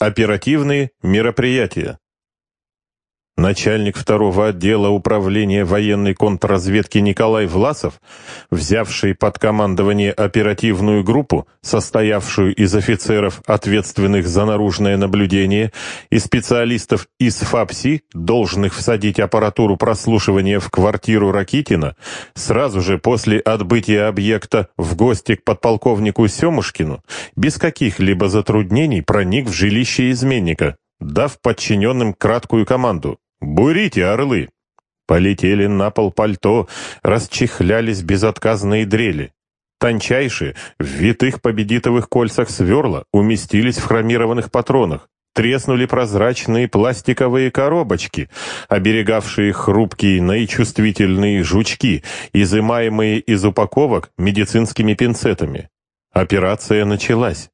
Оперативные мероприятия. Начальник второго отдела управления военной контрразведки Николай Власов, взявший под командование оперативную группу, состоявшую из офицеров, ответственных за наружное наблюдение, и специалистов из ФАПСИ, должных всадить аппаратуру прослушивания в квартиру Ракитина, сразу же после отбытия объекта в гости к подполковнику Семушкину, без каких-либо затруднений проник в жилище изменника, дав подчиненным краткую команду «Бурите, орлы!» Полетели на пол пальто, расчехлялись безотказные дрели. Тончайшие, в витых победитовых кольцах сверла уместились в хромированных патронах. Треснули прозрачные пластиковые коробочки, оберегавшие хрупкие наичувствительные жучки, изымаемые из упаковок медицинскими пинцетами. Операция началась.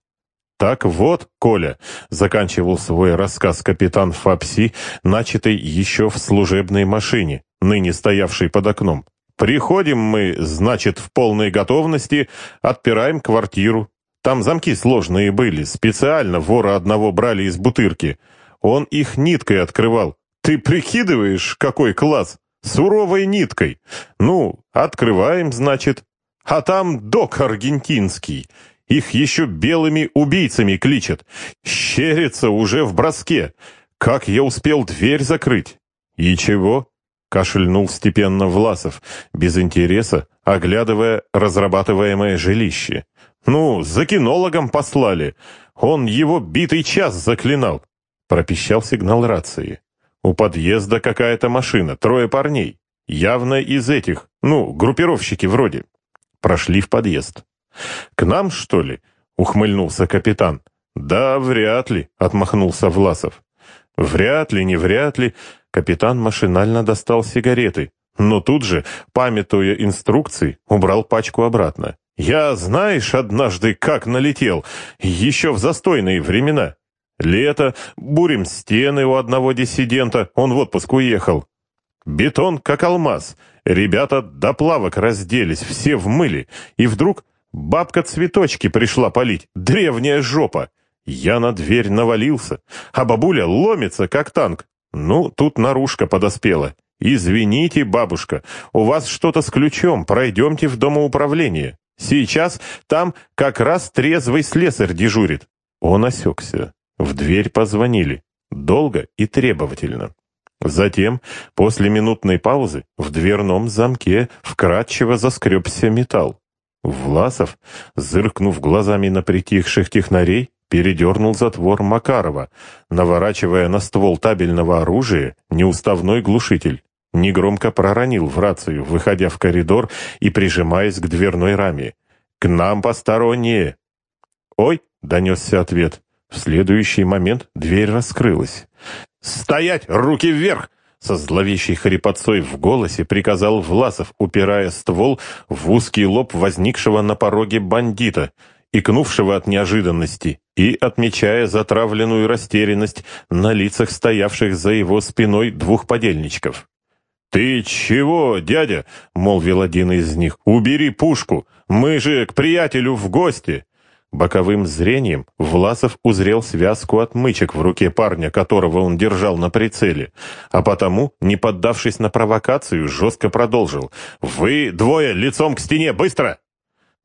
«Так вот, Коля», — заканчивал свой рассказ капитан Фапси, начатый еще в служебной машине, ныне стоявшей под окном. «Приходим мы, значит, в полной готовности, отпираем квартиру. Там замки сложные были, специально вора одного брали из бутырки. Он их ниткой открывал. Ты прикидываешь, какой класс? Суровой ниткой. Ну, открываем, значит. А там док аргентинский». Их еще белыми убийцами кличат. Щерится уже в броске. Как я успел дверь закрыть? И чего? Кашельнул степенно Власов, без интереса, оглядывая разрабатываемое жилище. Ну, за кинологом послали. Он его битый час заклинал. Пропищал сигнал рации. У подъезда какая-то машина, трое парней. Явно из этих, ну, группировщики вроде. Прошли в подъезд. «К нам, что ли?» — ухмыльнулся капитан. «Да, вряд ли», — отмахнулся Власов. «Вряд ли, не вряд ли». Капитан машинально достал сигареты, но тут же, памятуя инструкции, убрал пачку обратно. «Я, знаешь, однажды как налетел, еще в застойные времена. Лето, бурим стены у одного диссидента, он в отпуск уехал. Бетон как алмаз, ребята до плавок разделись, все в мыле, и вдруг Бабка цветочки пришла полить, древняя жопа. Я на дверь навалился, а бабуля ломится, как танк. Ну, тут наружка подоспела. «Извините, бабушка, у вас что-то с ключом, пройдемте в домоуправление. Сейчас там как раз трезвый слесарь дежурит». Он осекся. В дверь позвонили. Долго и требовательно. Затем, после минутной паузы, в дверном замке вкрадчиво заскребся металл. Власов, зыркнув глазами на притихших технарей, передернул затвор Макарова, наворачивая на ствол табельного оружия неуставной глушитель. Негромко проронил в рацию, выходя в коридор и прижимаясь к дверной раме. «К нам посторонние!» «Ой!» — донесся ответ. В следующий момент дверь раскрылась. «Стоять! Руки вверх!» Со зловещей хрипотцой в голосе приказал Власов, упирая ствол в узкий лоб возникшего на пороге бандита, икнувшего от неожиданности, и отмечая затравленную растерянность на лицах стоявших за его спиной двух подельничков. «Ты чего, дядя?» — молвил один из них. «Убери пушку! Мы же к приятелю в гости!» Боковым зрением Власов узрел связку отмычек в руке парня, которого он держал на прицеле, а потому, не поддавшись на провокацию, жестко продолжил. «Вы двое лицом к стене, быстро!»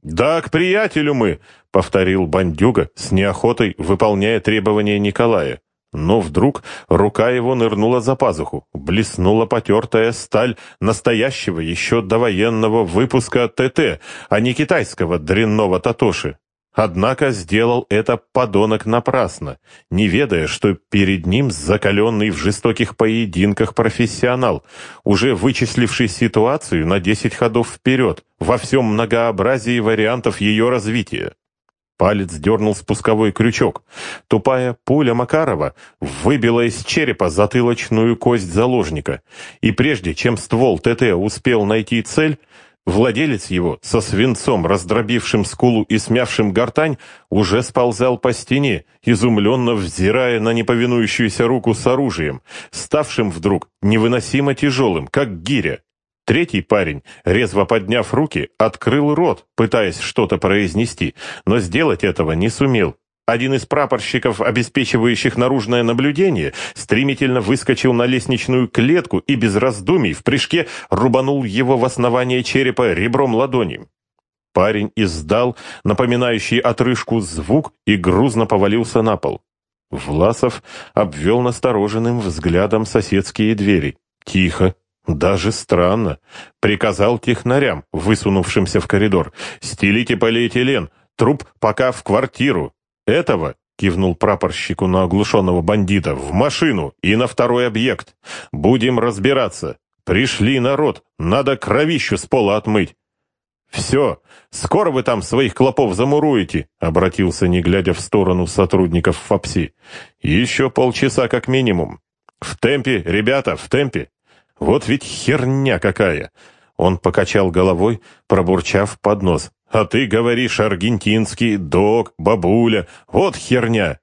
«Да, к приятелю мы», — повторил бандюга, с неохотой выполняя требования Николая. Но вдруг рука его нырнула за пазуху, блеснула потертая сталь настоящего еще довоенного выпуска ТТ, а не китайского дрянного Татоши. Однако сделал это подонок напрасно, не ведая, что перед ним закаленный в жестоких поединках профессионал, уже вычисливший ситуацию на 10 ходов вперед, во всем многообразии вариантов ее развития. Палец дернул спусковой крючок. Тупая пуля Макарова выбила из черепа затылочную кость заложника, и прежде чем ствол ТТ успел найти цель, Владелец его, со свинцом, раздробившим скулу и смявшим гортань, уже сползал по стене, изумленно взирая на неповинующуюся руку с оружием, ставшим вдруг невыносимо тяжелым, как гиря. Третий парень, резво подняв руки, открыл рот, пытаясь что-то произнести, но сделать этого не сумел. Один из прапорщиков, обеспечивающих наружное наблюдение, стремительно выскочил на лестничную клетку и без раздумий в прыжке рубанул его в основание черепа ребром ладони. Парень издал напоминающий отрыжку звук и грузно повалился на пол. Власов обвел настороженным взглядом соседские двери. Тихо, даже странно. Приказал технарям, высунувшимся в коридор, «Стелите полиэтилен, труп пока в квартиру. Этого, кивнул прапорщику на оглушенного бандита, в машину и на второй объект. Будем разбираться. Пришли народ, надо кровищу с пола отмыть. «Все, скоро вы там своих клопов замуруете», — обратился, не глядя в сторону сотрудников ФАПСИ. «Еще полчаса как минимум. В темпе, ребята, в темпе. Вот ведь херня какая!» Он покачал головой, пробурчав под нос. А ты говоришь аргентинский, док, бабуля. Вот херня.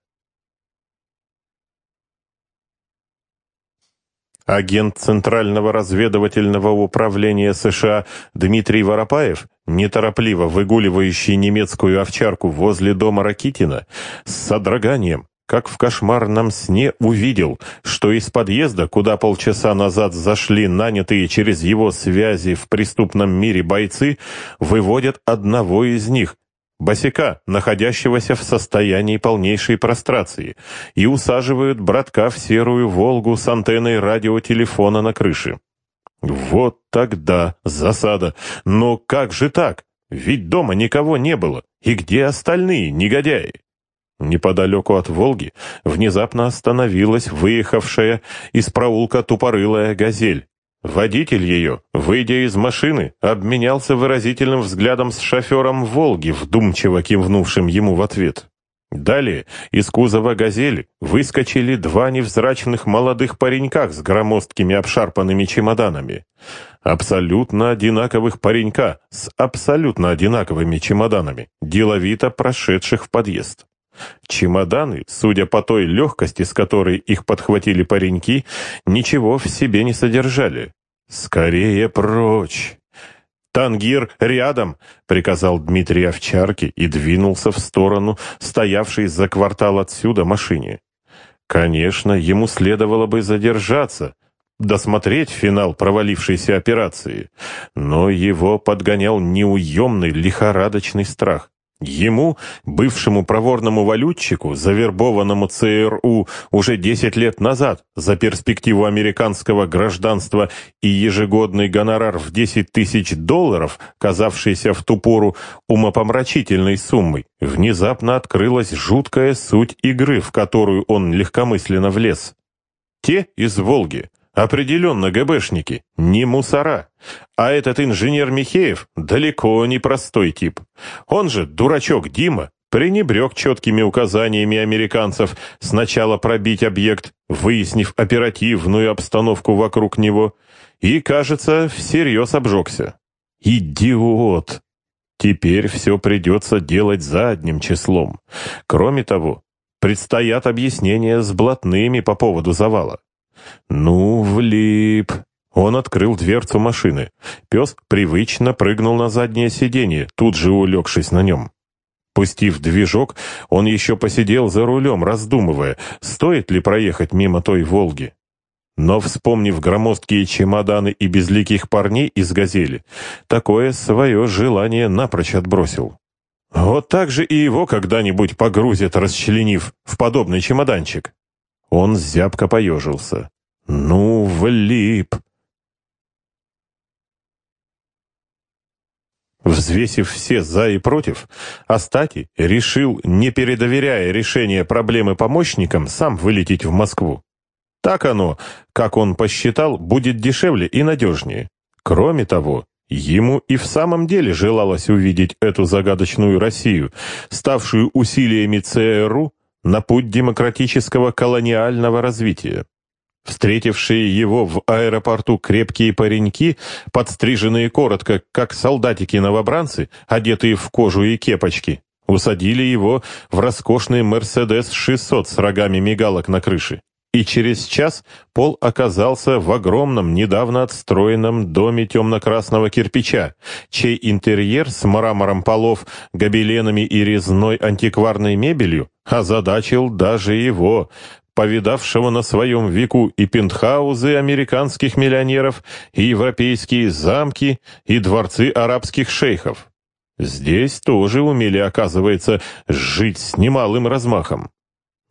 Агент Центрального разведывательного управления США Дмитрий Воропаев, неторопливо выгуливающий немецкую овчарку возле дома Ракитина, с содроганием как в кошмарном сне увидел, что из подъезда, куда полчаса назад зашли нанятые через его связи в преступном мире бойцы, выводят одного из них, босика, находящегося в состоянии полнейшей прострации, и усаживают братка в серую «Волгу» с антенной радиотелефона на крыше. Вот тогда засада. Но как же так? Ведь дома никого не было. И где остальные негодяи? Неподалеку от Волги внезапно остановилась выехавшая из проулка тупорылая «Газель». Водитель ее, выйдя из машины, обменялся выразительным взглядом с шофером «Волги», вдумчиво кивнувшим ему в ответ. Далее из кузова «Газели» выскочили два невзрачных молодых паренька с громоздкими обшарпанными чемоданами. Абсолютно одинаковых паренька с абсолютно одинаковыми чемоданами, деловито прошедших в подъезд. Чемоданы, судя по той легкости, с которой их подхватили пареньки, ничего в себе не содержали. «Скорее прочь!» «Тангир рядом!» — приказал Дмитрий Овчарке и двинулся в сторону, стоявшей за квартал отсюда машине. Конечно, ему следовало бы задержаться, досмотреть финал провалившейся операции, но его подгонял неуемный лихорадочный страх. Ему, бывшему проворному валютчику, завербованному ЦРУ уже 10 лет назад за перспективу американского гражданства и ежегодный гонорар в 10 тысяч долларов, казавшийся в ту пору умопомрачительной суммой, внезапно открылась жуткая суть игры, в которую он легкомысленно влез. Те из Волги, Определенно ГБшники, не мусора. А этот инженер Михеев далеко не простой тип. Он же, дурачок Дима, пренебрег четкими указаниями американцев сначала пробить объект, выяснив оперативную обстановку вокруг него, и, кажется, всерьез обжегся. Идиот! Теперь все придется делать задним числом. Кроме того, предстоят объяснения с блатными по поводу завала. Ну, влип. Он открыл дверцу машины. Пес привычно прыгнул на заднее сиденье, тут же улегшись на нем. Пустив движок, он еще посидел за рулем, раздумывая, стоит ли проехать мимо той «Волги». Но, вспомнив громоздкие чемоданы и безликих парней из «Газели», такое свое желание напрочь отбросил. Вот так же и его когда-нибудь погрузят, расчленив, в подобный чемоданчик. Он зябко поежился. «Ну, влип!» Взвесив все «за» и «против», Астати решил, не передоверяя решение проблемы помощникам, сам вылететь в Москву. Так оно, как он посчитал, будет дешевле и надежнее. Кроме того, ему и в самом деле желалось увидеть эту загадочную Россию, ставшую усилиями ЦРУ на путь демократического колониального развития. Встретившие его в аэропорту крепкие пареньки, подстриженные коротко, как солдатики-новобранцы, одетые в кожу и кепочки, усадили его в роскошный «Мерседес-600» с рогами мигалок на крыше. И через час Пол оказался в огромном, недавно отстроенном доме темно-красного кирпича, чей интерьер с мрамором полов, гобеленами и резной антикварной мебелью озадачил даже его, повидавшего на своем веку и пентхаузы американских миллионеров, и европейские замки, и дворцы арабских шейхов. Здесь тоже умели, оказывается, жить с немалым размахом.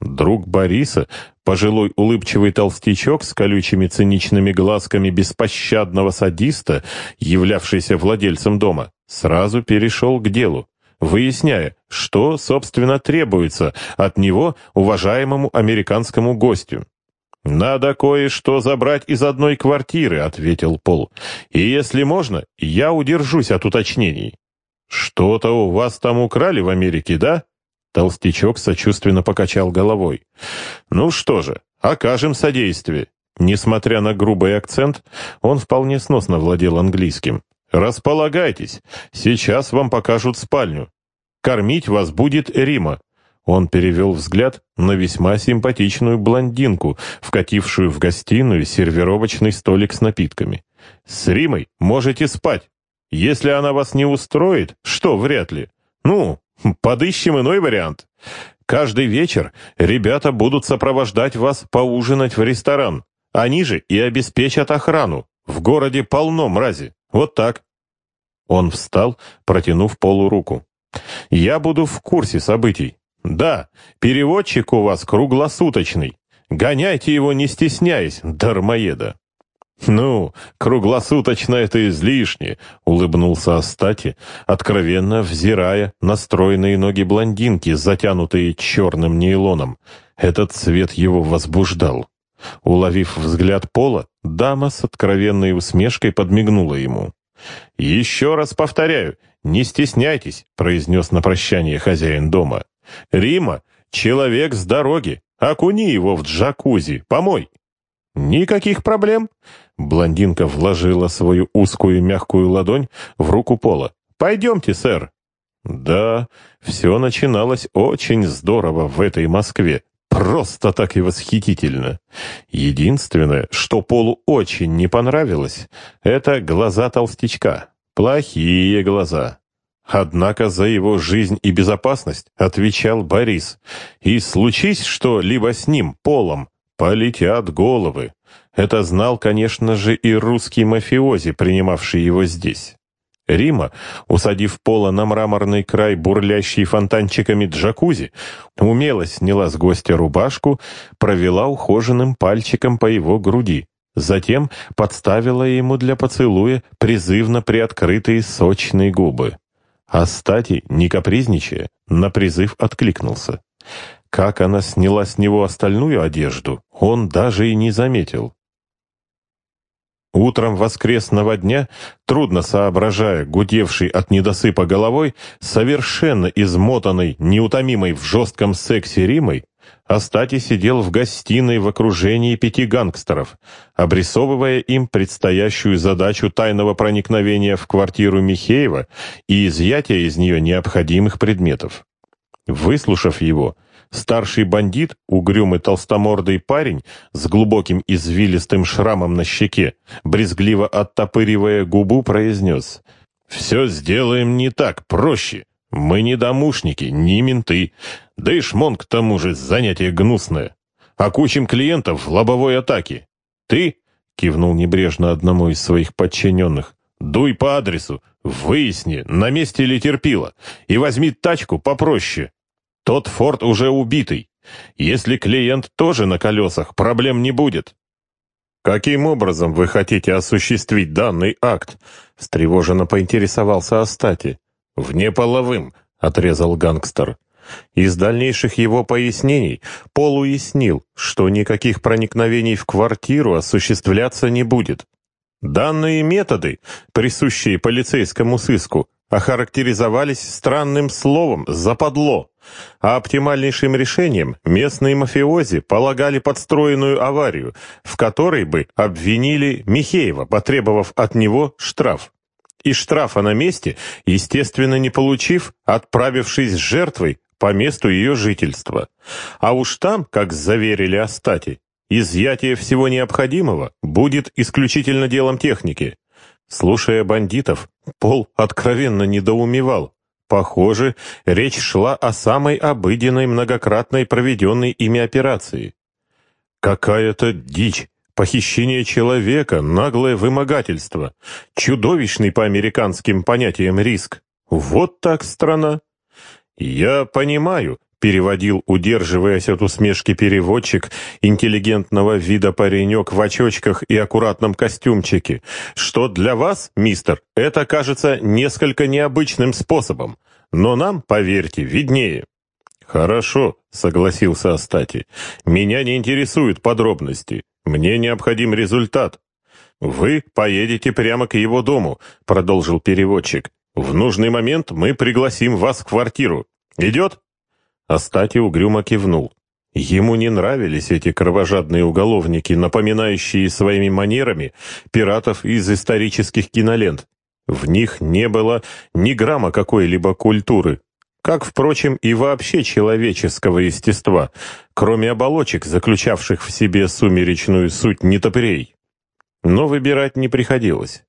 Друг Бориса, пожилой улыбчивый толстячок с колючими циничными глазками беспощадного садиста, являвшийся владельцем дома, сразу перешел к делу, выясняя, что, собственно, требуется от него, уважаемому американскому гостю. «Надо кое-что забрать из одной квартиры», — ответил Пол. «И если можно, я удержусь от уточнений». «Что-то у вас там украли в Америке, да?» Толстячок сочувственно покачал головой. «Ну что же, окажем содействие». Несмотря на грубый акцент, он вполне сносно владел английским. «Располагайтесь, сейчас вам покажут спальню. Кормить вас будет Рима». Он перевел взгляд на весьма симпатичную блондинку, вкатившую в гостиную сервировочный столик с напитками. «С Римой можете спать. Если она вас не устроит, что вряд ли. Ну, Подыщем иной вариант. Каждый вечер ребята будут сопровождать вас поужинать в ресторан. Они же и обеспечат охрану. В городе полно мрази. Вот так. Он встал, протянув Полу руку. «Я буду в курсе событий. Да, переводчик у вас круглосуточный. Гоняйте его, не стесняясь, дармоеда». «Ну, круглосуточно это излишне», — улыбнулся Астати, откровенно взирая на стройные ноги блондинки, затянутые черным нейлоном. Этот цвет его возбуждал. Уловив взгляд Пола, дама с откровенной усмешкой подмигнула ему. «Еще раз повторяю, не стесняйтесь», — произнес на прощание хозяин дома. «Рима — человек с дороги, окуни его в джакузи, помой». «Никаких проблем», Блондинка вложила свою узкую мягкую ладонь в руку Пола. «Пойдемте, сэр». Да, все начиналось очень здорово в этой Москве. Просто так и восхитительно. Единственное, что Полу очень не понравилось, это глаза толстячка. Плохие глаза. Однако за его жизнь и безопасность отвечал Борис. И случись что либо с ним, Полом, полетят головы. Это знал, конечно же, и русский мафиози, принимавший его здесь. Рима, усадив Пола на мраморный край, бурлящий фонтанчиками джакузи, умело сняла с гостя рубашку, провела ухоженным пальчиком по его груди, затем подставила ему для поцелуя призывно приоткрытые сочные губы. А стати, не капризничая, на призыв откликнулся. Как она сняла с него остальную одежду, он даже и не заметил. Утром воскресного дня, трудно соображая, гудевший от недосыпа головой, совершенно измотанный, неутомимой в жестком сексе Римой, Астати сидел в гостиной в окружении пяти гангстеров, обрисовывая им предстоящую задачу тайного проникновения в квартиру Михеева и изъятия из нее необходимых предметов. Выслушав его, Старший бандит, угрюмый толстомордый парень с глубоким извилистым шрамом на щеке, брезгливо оттопыривая губу, произнес «Все сделаем не так, проще. Мы не домушники, не менты. Да и шмон к тому же занятие гнусное. Окучим клиентов в лобовой атаке. Ты, — кивнул небрежно одному из своих подчиненных, — дуй по адресу, выясни, на месте ли терпила, и возьми тачку попроще. Тот Форд уже убитый. Если клиент тоже на колесах, проблем не будет. «Каким образом вы хотите осуществить данный акт?» — встревоженно поинтересовался Астати. «Внеполовым», — отрезал гангстер. Из дальнейших его пояснений Пол уяснил, что никаких проникновений в квартиру осуществляться не будет. Данные методы, присущие полицейскому сыску, охарактеризовались странным словом «западло», а оптимальнейшим решением местные мафиози полагали подстроенную аварию, в которой бы обвинили Михеева, потребовав от него штраф. И штрафа на месте, естественно, не получив, отправившись с жертвой по месту ее жительства. А уж там, как заверили Астати, Изъятие всего необходимого будет исключительно делом техники. Слушая бандитов, Пол откровенно недоумевал. Похоже, речь шла о самой обыденной многократной проведенной ими операции. Какая-то дичь, похищение человека, наглое вымогательство, чудовищный по американским понятиям риск. Вот так страна. Я понимаю, переводил, удерживаясь от усмешки переводчик, интеллигентного вида паренек в очочках и аккуратном костюмчике, что для вас, мистер, это кажется несколько необычным способом, но нам, поверьте, виднее. «Хорошо», — согласился Астати, — «меня не интересуют подробности. Мне необходим результат». «Вы поедете прямо к его дому», — продолжил переводчик. «В нужный момент мы пригласим вас в квартиру. Идет?» Астати угрюмо кивнул. Ему не нравились эти кровожадные уголовники, напоминающие своими манерами пиратов из исторических кинолент. В них не было ни грамма какой-либо культуры, как, впрочем, и вообще человеческого естества, кроме оболочек, заключавших в себе сумеречную суть нетопырей. Но выбирать не приходилось.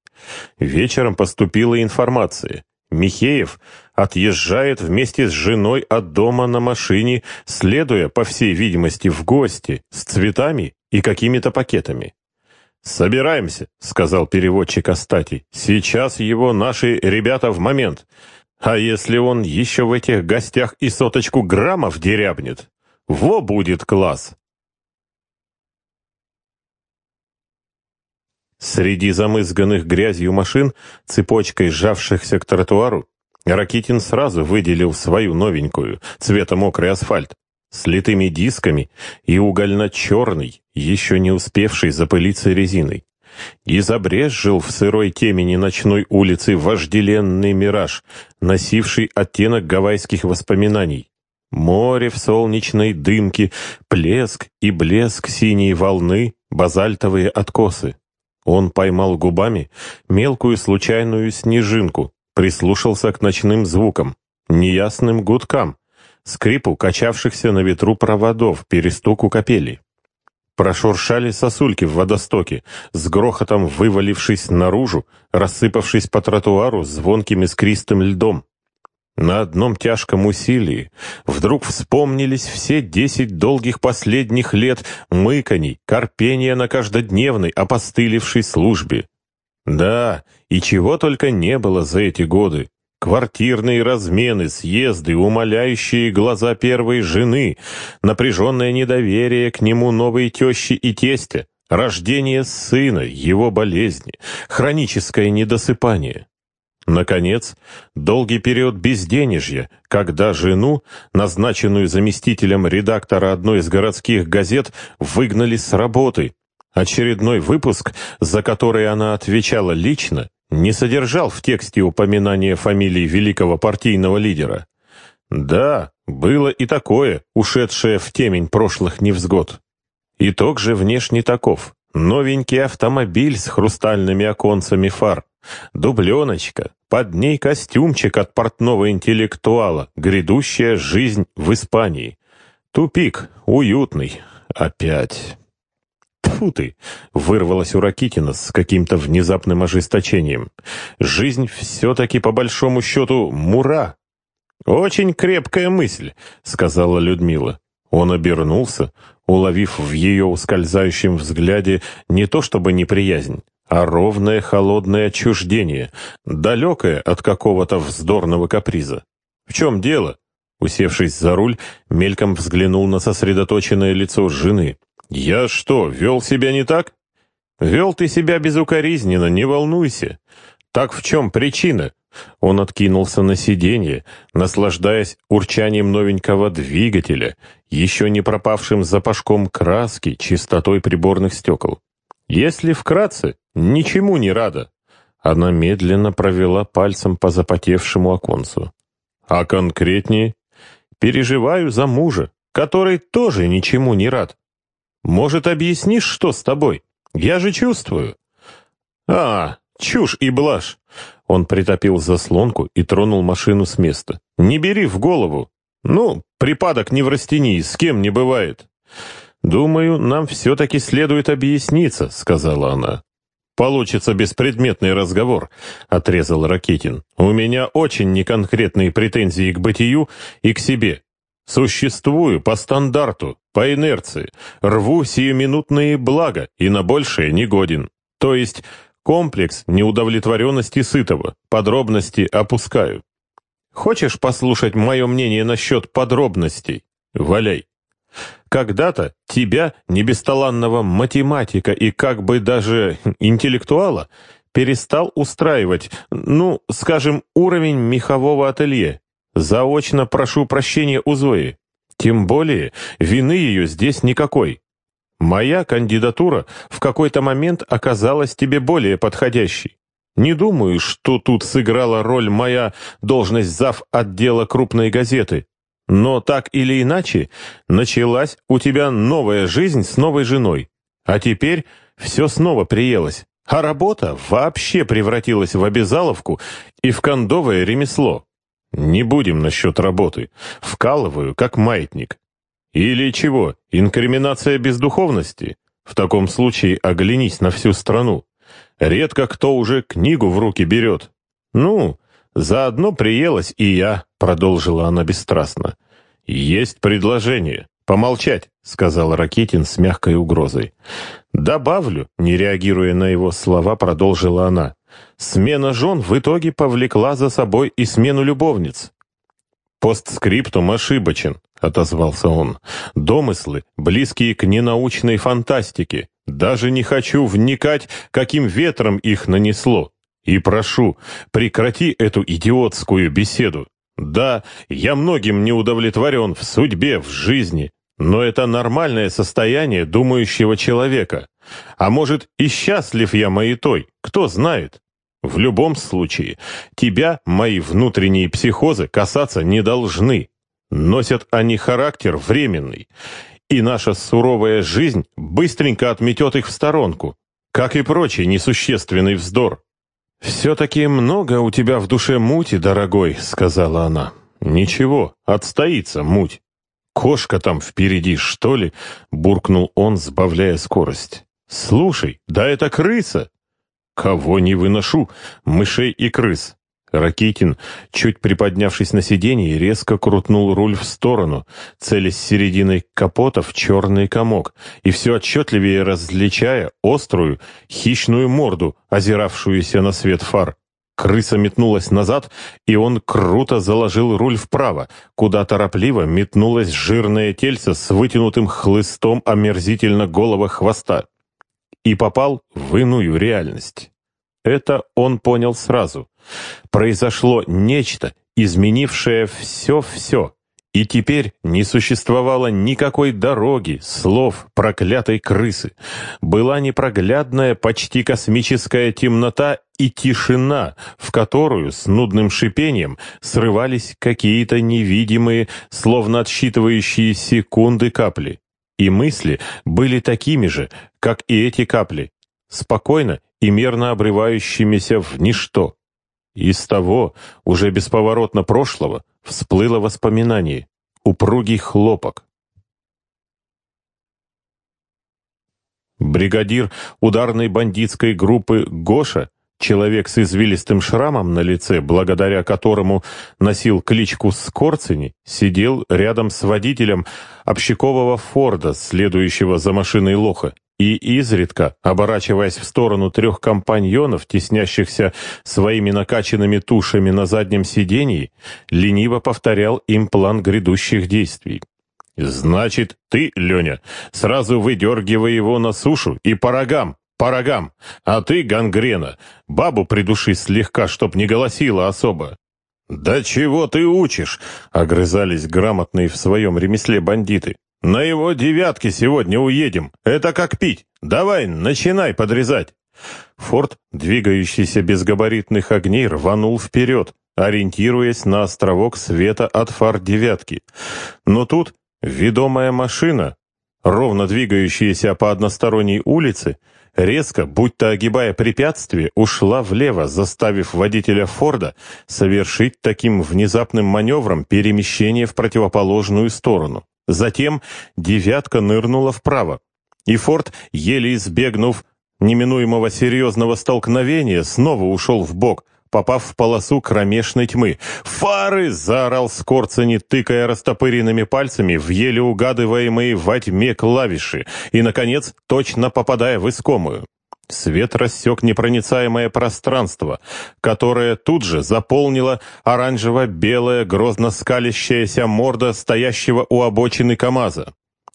Вечером поступила информация. Михеев отъезжает вместе с женой от дома на машине, следуя, по всей видимости, в гости, с цветами и какими-то пакетами. «Собираемся», — сказал переводчик Астати. «Сейчас его наши ребята в момент. А если он еще в этих гостях и соточку граммов дерябнет? Во будет класс!» Среди замызганных грязью машин, цепочкой сжавшихся к тротуару, Ракитин сразу выделил свою новенькую, цвета мокрый асфальт, с литыми дисками и угольно-черный, еще не успевший запылиться резиной. И забрезжил в сырой темени ночной улицы вожделенный мираж, носивший оттенок гавайских воспоминаний. Море в солнечной дымке, плеск и блеск синей волны, базальтовые откосы. Он поймал губами мелкую случайную снежинку, прислушался к ночным звукам, неясным гудкам, скрипу качавшихся на ветру проводов, перестуку капели. Прошуршали сосульки в водостоке, с грохотом вывалившись наружу, рассыпавшись по тротуару звонким искристым льдом. На одном тяжком усилии вдруг вспомнились все десять долгих последних лет мыканий, корпения на каждодневной опостылевшей службе. Да, и чего только не было за эти годы. Квартирные размены, съезды, умоляющие глаза первой жены, напряженное недоверие к нему новой тещи и тестя, рождение сына, его болезни, хроническое недосыпание. Наконец, долгий период безденежья, когда жену, назначенную заместителем редактора одной из городских газет, выгнали с работы. Очередной выпуск, за который она отвечала лично, не содержал в тексте упоминания фамилии великого партийного лидера. Да, было и такое, ушедшее в темень прошлых невзгод. Итог же внешне таков. Новенький автомобиль с хрустальными оконцами фар, Дубленочка, под ней костюмчик от портного интеллектуала, грядущая жизнь в Испании. Тупик, уютный, опять. Тьфу ты! Вырвалась у Ракитина с каким-то внезапным ожесточением. Жизнь все-таки по большому счету мура. Очень крепкая мысль, сказала Людмила. Он обернулся, уловив в ее ускользающем взгляде не то чтобы неприязнь, а ровное холодное отчуждение, далекое от какого-то вздорного каприза. «В чем дело?» Усевшись за руль, мельком взглянул на сосредоточенное лицо жены. «Я что, вел себя не так?» «Вел ты себя безукоризненно, не волнуйся. Так в чем причина?» Он откинулся на сиденье, наслаждаясь урчанием новенького двигателя, еще не пропавшим запашком краски, чистотой приборных стекол. Если вкратце, ничему не рада. Она медленно провела пальцем по запотевшему оконцу. А конкретнее? Переживаю за мужа, который тоже ничему не рад. Может, объяснишь, что с тобой? Я же чувствую. А, чушь и блажь. Он притопил заслонку и тронул машину с места. Не бери в голову. Ну, припадок неврастении с кем не бывает. «Думаю, нам все-таки следует объясниться», — сказала она. «Получится беспредметный разговор», — отрезал Ракетин. «У меня очень неконкретные претензии к бытию и к себе. Существую по стандарту, по инерции, рву сиюминутные блага и на большее не годен. То есть комплекс неудовлетворенности сытого, подробности опускаю. Хочешь послушать мое мнение насчет подробностей? Валяй. Когда-то тебя, небесталанного математика и как бы даже интеллектуала, перестал устраивать, ну, скажем, уровень мехового ателье. Заочно прошу прощения у Зои. Тем более, вины ее здесь никакой. Моя кандидатура в какой-то момент оказалась тебе более подходящей. Не думаю, что тут сыграла роль моя должность зав. отдела крупной газеты. Но так или иначе, началась у тебя новая жизнь с новой женой. А теперь все снова приелось. А работа вообще превратилась в обязаловку и в кондовое ремесло. Не будем насчет работы. Вкалываю, как маятник. Или чего, инкриминация бездуховности? В таком случае оглянись на всю страну. Редко кто уже книгу в руки берет. Ну, заодно приелась и я, продолжила она бесстрастно. Есть предложение. «Помолчать», — сказал Ракетин с мягкой угрозой. «Добавлю», — не реагируя на его слова, продолжила она. Смена жен в итоге повлекла за собой и смену любовниц. «Постскриптум ошибочен», — отозвался он. «Домыслы, близкие к ненаучной фантастике. Даже не хочу вникать, каким ветром их нанесло. И прошу, прекрати эту идиотскую беседу. Да, я многим не удовлетворен в судьбе, в жизни, но это нормальное состояние думающего человека. А может, и счастлив я маятой, кто знает. В любом случае, тебя мои внутренние психозы касаться не должны. Носят они характер временный, и наша суровая жизнь быстренько отметет их в сторонку, как и прочий несущественный вздор. «Все-таки много у тебя в душе мути, дорогой», — сказала она. «Ничего, отстоится муть». «Кошка там впереди, что ли?» — буркнул он, сбавляя скорость. «Слушай, да это крыса!» «Кого не выношу? Мышей и крыс!» Ракитин, чуть приподнявшись на сиденье, резко крутнул руль в сторону, целясь серединой капота в черный комок, и все отчетливее различая острую, хищную морду, озиравшуюся на свет фар. Крыса метнулась назад, и он круто заложил руль вправо, куда торопливо метнулось жирное тельце с вытянутым хлыстом омерзительно голого хвоста и попал в иную реальность. Это он понял сразу. Произошло нечто, изменившее все-все, и теперь не существовало никакой дороги, слов, проклятой крысы. Была непроглядная, почти космическая темнота и тишина, в которую с нудным шипением срывались какие-то невидимые, словно отсчитывающие секунды капли. И мысли были такими же, как и эти капли, спокойно и мерно обрывающимися в ничто. Из того, уже бесповоротно прошлого, всплыло воспоминание, упругий хлопок. Бригадир ударной бандитской группы Гоша Человек с извилистым шрамом на лице, благодаря которому носил кличку Скорцени, сидел рядом с водителем общакового Форда, следующего за машиной Лоха, и изредка, оборачиваясь в сторону трех компаньонов, теснящихся своими накачанными тушами на заднем сидении, лениво повторял им план грядущих действий. «Значит, ты, Леня, сразу выдергивай его на сушу и по рогам, по рогам, а ты, гангрена, бабу придуши слегка, чтоб не голосила особо. «Да чего ты учишь?» — огрызались грамотные в своем ремесле бандиты. «На его девятке сегодня уедем. Это как пить. Давай, начинай подрезать». Форд, двигающийся без габаритных огней, рванул вперед, ориентируясь на островок света от фар девятки. Но тут ведомая машина, ровно двигающаяся по односторонней улице, резко, будто огибая препятствие, ушла влево, заставив водителя Форда совершить таким внезапным маневром перемещение в противоположную сторону. Затем «девятка» нырнула вправо, и Форд, еле избегнув неминуемого серьезного столкновения, снова ушел в бок, попав в полосу кромешной тьмы. «Фары!» — заорал Скорцени, тыкая растопыренными пальцами в еле угадываемые во тьме клавиши, и, наконец, точно попадая в искомую. Свет рассек непроницаемое пространство, которое тут же заполнило оранжево-белая, грозно скалящаяся морда стоящего у обочины КамАЗа.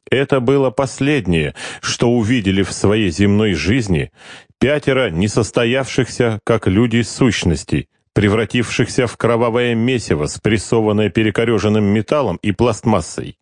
Это было последнее, что увидели в своей земной жизни пятеро несостоявшихся, как люди, сущностей, превратившихся в кровавое месиво, спрессованное перекореженным металлом и пластмассой.